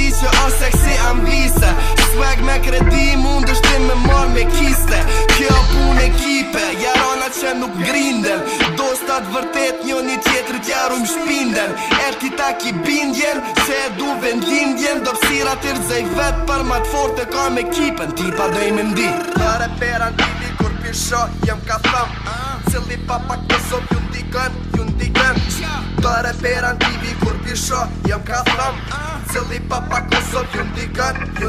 di që është seksi ambise Swag me kredi mund është ti me marrë me kiste Kjo pun ekipe, jarana që nuk grinden Do stat vërtet një një tjetër tjaru më shpinden Er ti ta ki bindjen, që e du vendindjen Do psira të rëzaj vetë për matë të ka me kipen Ti pa dhej me mdi Pare pera në tibi kur pisho jem ka thëm Cili papak të sop ju ndikën, ju ndikën qare per antivi kur pisho Jam ka thëm Cëli pa pa kosot ju ndikan, ju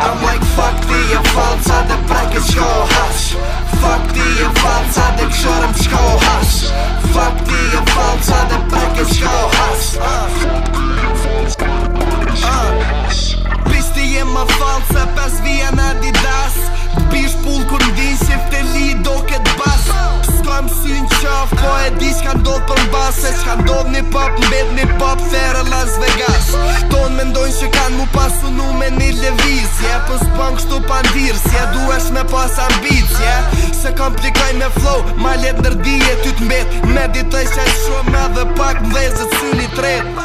I'm like fuck ti e falca dhe prek e qko hash Fuck ti e falca dhe qorem qko hash Fuck ti e falca dhe prek e qko hash Fuck ti e falca dhe prek e hash Pisti e ma falca pes vijen adidas Pish se qka ndodh një pop Mbet një pop, ferë Las Vegas Ton me ndojnë që kanë mu pasu nu me një leviz Je për po s'pon kështu pandirë Se e duesh me pas ambicë Je se komplikaj me flow Ma let nërdi e ty t'mbet Me ditaj që e shumë edhe pak Më syli zëtë një tret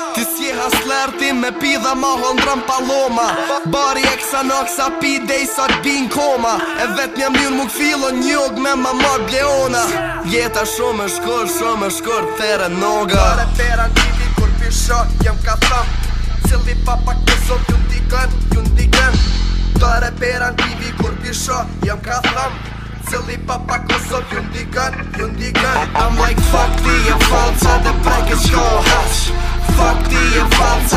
me pi ma hondrem paloma Bari e kësa në kësa pi dhe i sot bin koma E vet një mjën më këfilo njog me ma mar bleona Jeta shumë shkur, kërë, shumë është noga there në Pare pera në tivi kur për jem ka tham Cili papa pak të zot ju ndikën, ju ndikën Pare pera në tivi kur për jem ka tham Cili papa pak ju ndikën, ju ndikën I'm like fuck the, I'm falsa dhe prej kështë kohë Fuck the, I'm falsa